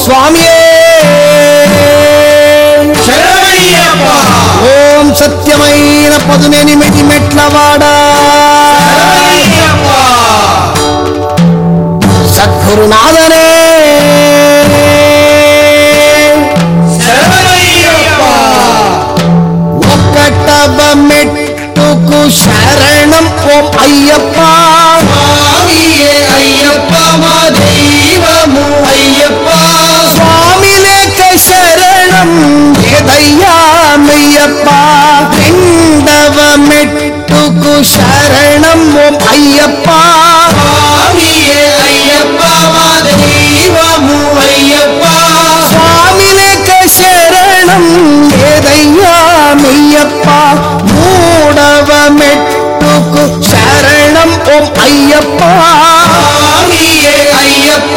சுவாமியே శరణమయ్యప్ప ఓం సత్యమైన పదునెనిమిది మెట్లవాడా శరణమయ్యప్ప సద్గురునాథనే శరణమయ్యప్ప ఒక్కటవ మెట్టుకు శరణం ఓం అయ్యప్ప స్వామియే అయ్యప్ప మా దైవము శరణం ఏదయ్యా మెయ్యప్ప మూడవ మెట్టుకు శరణం ఓం అయ్యప్ప స్వామియే అయ్యప్ప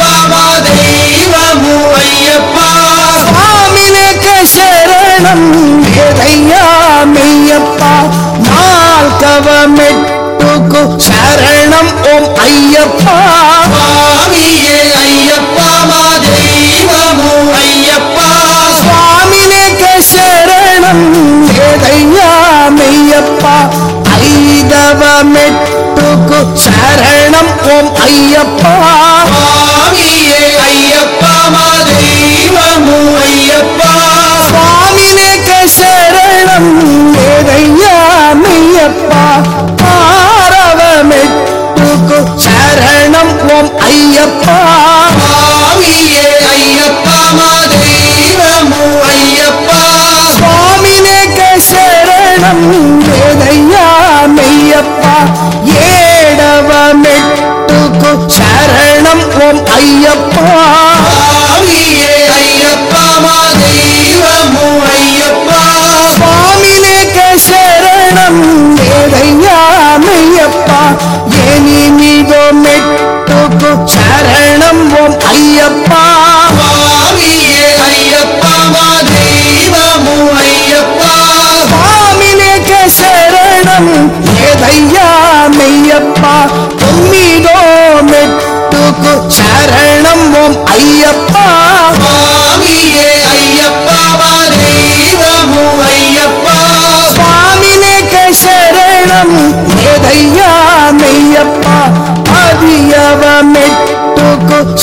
ஐயப்பா. ஐயப்பா தெய்வமோ ஐயப்பா சுவாமினேக சரணம் ஏதையாமையப்பா ஏனிமிதோ மெட்டுக்கு சரணம் ஓம் ஐயப்பா. சுவாமியே ஐயப்பா தெய்வமோ ஐயப்பா சுவாமினேக சரணம் ஏதையாமையப்பா தொம்மிதோ மெட்டுக்கு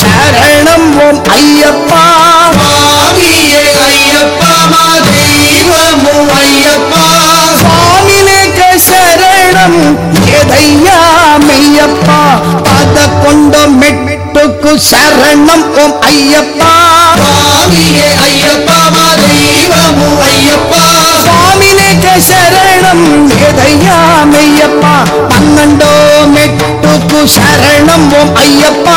ശരണം ഓം അയ്യപ്പ അയ്യപ്പ ദൈവമോ അയ്യപ്പ സ്വാമിനേക്ക് ശരണം ഏതയ്യാ മെയ്യപ്പ പത കൊണ്ട് മെട്ടുക്കു ശരണം ഓം അയ്യപ്പ അയ്യപ്പ ദൈവമോ അയ്യപ്പ സ്വാമിനേക്ക് ശരണം ഏതയ്യാ മെയ്യപ്പ പന്ത്രണ്ടോ മെട്ടുക്കു ശരണം ഓം അയ്യപ്പ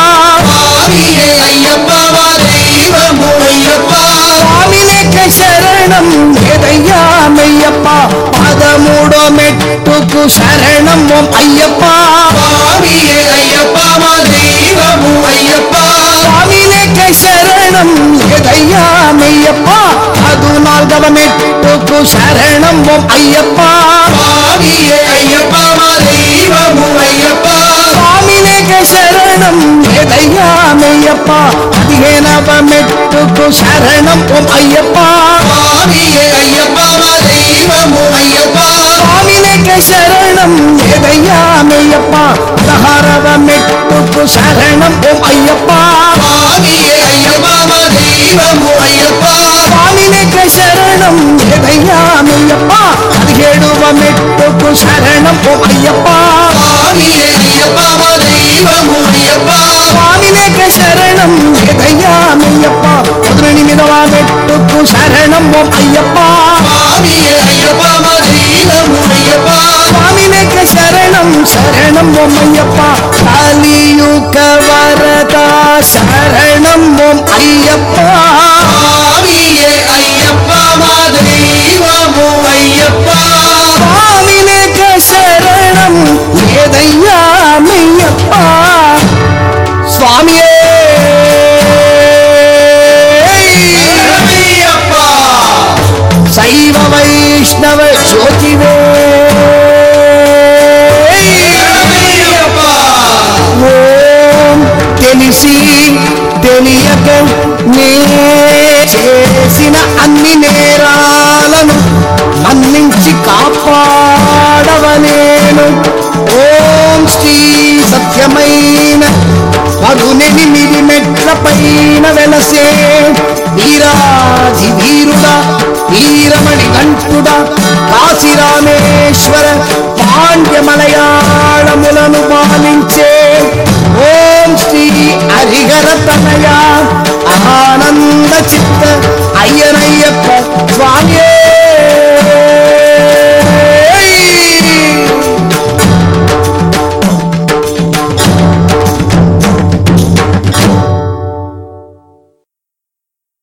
ശരണമോം അയ്യപ്പ സ്വാമിയെ അയ്യപ്പ ദൈവമോ അയ്യപ്പ സ്വാമിനേക്ക് ശരണം എതയ്യാമയ്യപ്പ പതിനാല് ഗവൺമെന്റുക്കു ശരണം ഓം അയ്യപ്പ സ്വാമിയെ അയ്യപ്പ ദൈവമോ അയ്യപ്പ സ്വാമിനേക്ക് ശരണം എതയ്യാമയ്യപ്പ പതിഹേനവ മെട്ടുക്കു ശരണം ഓം അയ്യപ്പ ശരണം ജതയാമയ്യപ്പ സഹരവമെട്ടുപ്പു ശരണം ഓം അയ്യപ്പ സ്വാമിനേക്ക് ശരണം ജതയാമയ്യപ്പ പതിഹേടുവമെട്ടുപ്പു ശരണം ഓം അയ്യപ്പ സ്വാമിനേക്ക് ശരണം ജതയാമയ്യപ്പ പതിനെട്ട് മിതവാമെട്ടുപ്പു ശരണം ഓം അയ്യപ്പ సత్యమైన పదునెనిమిది మెట్ల పైన వెలసే వీరాధి వీరుడా వీరమణి గంటుడా కాశీరామేశ్వర పాండ్య మలయాళములను